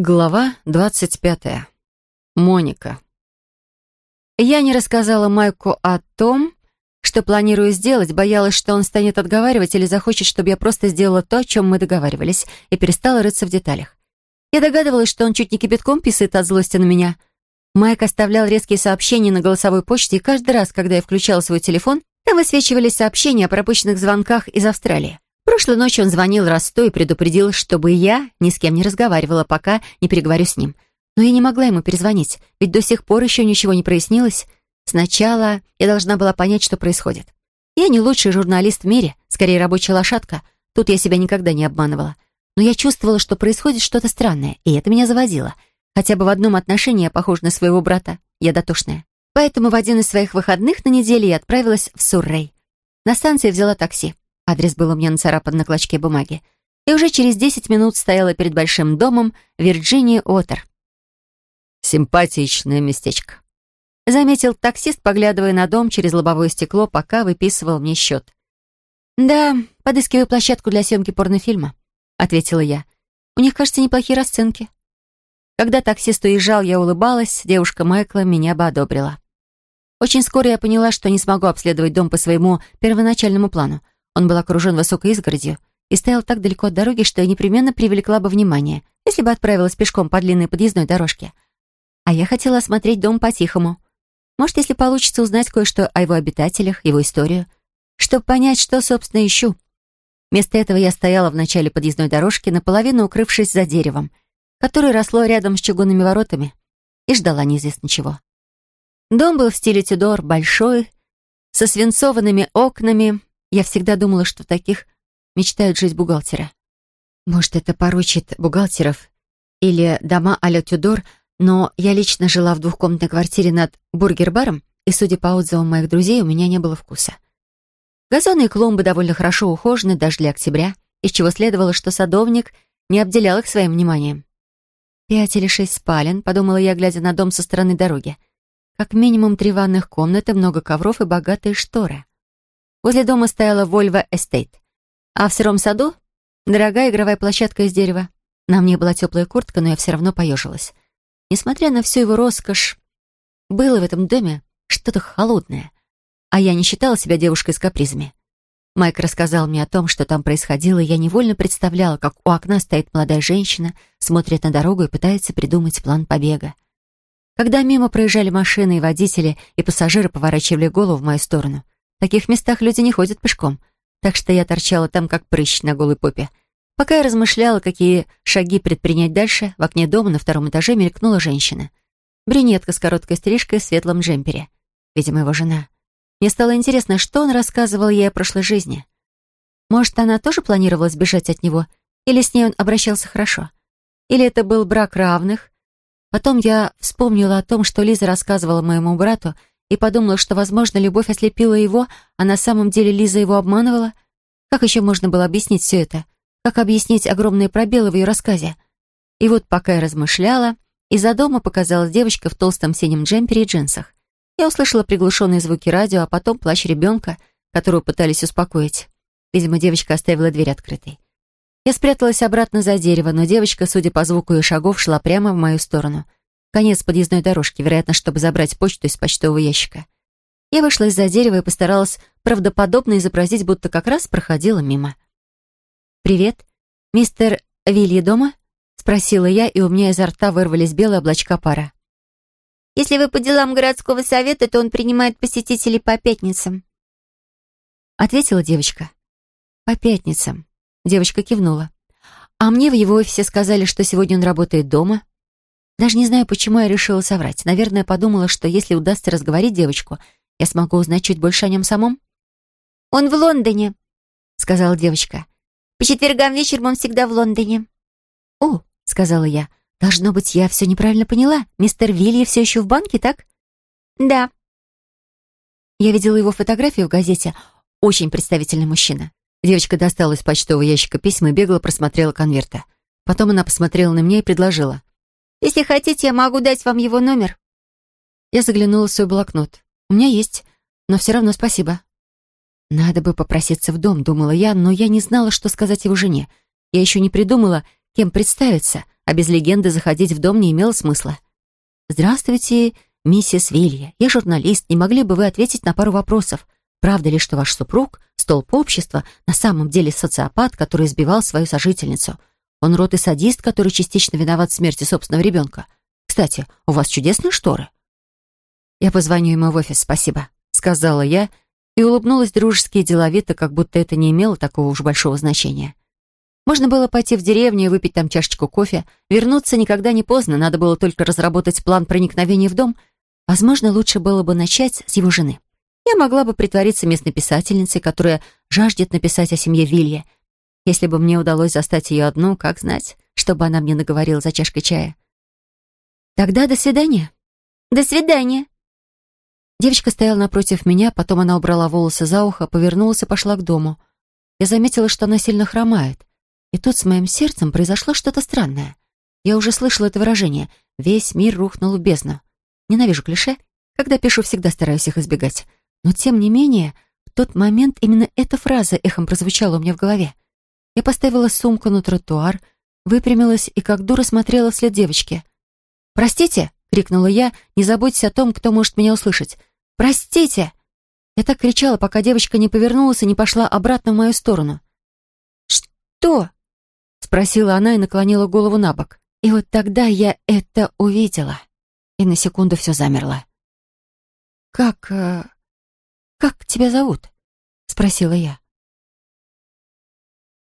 Глава двадцать пятая. Моника. Я не рассказала Майку о том, что планирую сделать, боялась, что он станет отговаривать или захочет, чтобы я просто сделала то, о чем мы договаривались, и перестала рыться в деталях. Я догадывалась, что он чуть не кипятком писает от злости на меня. Майк оставлял резкие сообщения на голосовой почте, и каждый раз, когда я включала свой телефон, там высвечивались сообщения о пропущенных звонках из Австралии. Прошлой ночью он звонил раз сто и предупредил, чтобы я ни с кем не разговаривала, пока не переговорю с ним. Но я не могла ему перезвонить, ведь до сих пор еще ничего не прояснилось. Сначала я должна была понять, что происходит. Я не лучший журналист в мире, скорее рабочая лошадка. Тут я себя никогда не обманывала. Но я чувствовала, что происходит что-то странное, и это меня заводило. Хотя бы в одном отношении я похожа на своего брата. Я дотошная. Поэтому в один из своих выходных на неделе я отправилась в Суррей. На станции взяла такси. Адрес был у меня нацарапан на клочке бумаги. И уже через 10 минут стояла перед большим домом Вирджинии Отер. «Симпатичное местечко», заметил таксист, поглядывая на дом через лобовое стекло, пока выписывал мне счет. «Да, подыскиваю площадку для съемки порнофильма», — ответила я. «У них, кажется, неплохие расценки». Когда таксист уезжал, я улыбалась, девушка Майкла меня бы одобрила. Очень скоро я поняла, что не смогу обследовать дом по своему первоначальному плану. Он был окружен высокой изгородью и стоял так далеко от дороги, что я непременно привлекла бы внимание, если бы отправилась пешком по длинной подъездной дорожке. А я хотела осмотреть дом по-тихому — может, если получится узнать кое-что о его обитателях, его историю, чтобы понять, что, собственно, ищу. Вместо этого я стояла в начале подъездной дорожки, наполовину укрывшись за деревом, которое росло рядом с чугунными воротами, и ждала неизвестно чего. Дом был в стиле Тюдор, большой, со свинцованными окнами. Я всегда думала, что таких мечтают жить бухгалтеры. Может, это порочит бухгалтеров или дома а-ля Тюдор — но я лично жила в двухкомнатной квартире над бургер-баром, и, судя по отзывам моих друзей, у меня не было вкуса. Газоны и клумбы довольно хорошо ухожены даже для октября, из чего следовало, что садовник не обделял их своим вниманием. «Пять или шесть спален», — подумала я, глядя на дом со стороны дороги. Как минимум три ванных комнаты, много ковров и богатые шторы. Возле дома стояла Volvo Estate, а в сыром саду — дорогая игровая площадка из дерева. На мне была теплая куртка, но я все равно поежилась. Несмотря на всю его роскошь, было в этом доме что-то холодное, а я не считала себя девушкой с капризами. Майк рассказал мне о том, что там происходило, и я невольно представляла, как у окна стоит молодая женщина, смотрит на дорогу и пытается придумать план побега. Когда мимо проезжали машины и водители, и пассажиры поворачивали голову в мою сторону, таких местах люди не ходят пешком, так что я торчала там, как прыщ на голой попе, Пока я размышляла, какие шаги предпринять дальше, в окне дома на втором этаже мелькнула женщина. Брюнетка с короткой стрижкой в светлом джемпере. Видимо, его жена. Мне стало интересно, что он рассказывал ей о прошлой жизни. Может, она тоже планировала сбежать от него? Или с ней он обращался хорошо? Или это был брак равных? Потом я вспомнила о том, что Лиза рассказывала моему брату, и подумала, что, возможно, любовь ослепила его, а на самом деле Лиза его обманывала. Как еще можно было объяснить все это? Как объяснить огромные пробелы в ее рассказе? И вот пока я размышляла, из-за дома показалась девочка в толстом синем джемпере и джинсах. Я услышала приглушенные звуки радио, а потом плач ребенка, которого пытались успокоить. Видимо, девочка оставила дверь открытой. Я спряталась обратно за дерево, но девочка, судя по звуку ее шагов, шла прямо в мою сторону. Конец подъездной дорожки, вероятно, чтобы забрать почту из почтового ящика. Я вышла из-за дерева и постаралась правдоподобно изобразить, будто как раз проходила мимо. «Привет. Мистер Вилли дома?» — спросила я, и у меня изо рта вырвались белые облачка пара. «Если вы по делам городского совета, то он принимает посетителей по пятницам», — ответила девочка. «По пятницам». Девочка кивнула. «А мне в его офисе сказали, что сегодня он работает дома». Даже не знаю, почему я решила соврать. Наверное, подумала, что если удастся разговорить девочку, я смогу узнать чуть больше о нем самом. «Он в Лондоне», — сказала девочка. По четвергам вечером он всегда в Лондоне». «О», — сказала я, — «должно быть, я все неправильно поняла. Мистер Вилли все еще в банке, так?» «Да». Я видела его фотографию в газете. Очень представительный мужчина. Девочка достала из почтового ящика письма и бегло просмотрела конверты. Потом она посмотрела на меня и предложила. «Если хотите, я могу дать вам его номер». Я заглянула в свой блокнот. «У меня есть, но все равно спасибо». Надо бы попроситься в дом, думала я, но я не знала, что сказать его жене. Я еще не придумала, кем представиться, а без легенды заходить в дом не имело смысла. «Здравствуйте, миссис Вилья. Я журналист. Не могли бы вы ответить на пару вопросов? Правда ли, что ваш супруг, столб общества, на самом деле социопат, который избивал свою сожительницу? Он рот и садист, который частично виноват в смерти собственного ребенка. Кстати, у вас чудесные шторы». «Я позвоню ему в офис, спасибо», — сказала я, и улыбнулась дружески и деловито, как будто это не имело такого уж большого значения. Можно было пойти в деревню и выпить там чашечку кофе. Вернуться никогда не поздно, надо было только разработать план проникновения в дом. Возможно, лучше было бы начать с его жены. Я могла бы притвориться местной писательницей, которая жаждет написать о семье Вилья. Если бы мне удалось застать ее одну, как знать, чтобы она мне наговорила за чашкой чая. Тогда до свидания. До свидания. Девочка стояла напротив меня, потом она убрала волосы за ухо, повернулась и пошла к дому. Я заметила, что она сильно хромает. И тут с моим сердцем произошло что-то странное. Я уже слышала это выражение «весь мир рухнул в бездну». Ненавижу клише. Когда пишу, всегда стараюсь их избегать. Но, тем не менее, в тот момент именно эта фраза эхом прозвучала у меня в голове. Я поставила сумку на тротуар, выпрямилась и как дура смотрела вслед девочке. «Простите!» — крикнула я, не заботьтесь о том, кто может меня услышать. «Простите!» Я так кричала, пока девочка не повернулась и не пошла обратно в мою сторону. «Что?» — спросила она и наклонила голову на бок. И вот тогда я это увидела. И на секунду все замерло. «Как... Э, как тебя зовут?» — спросила я.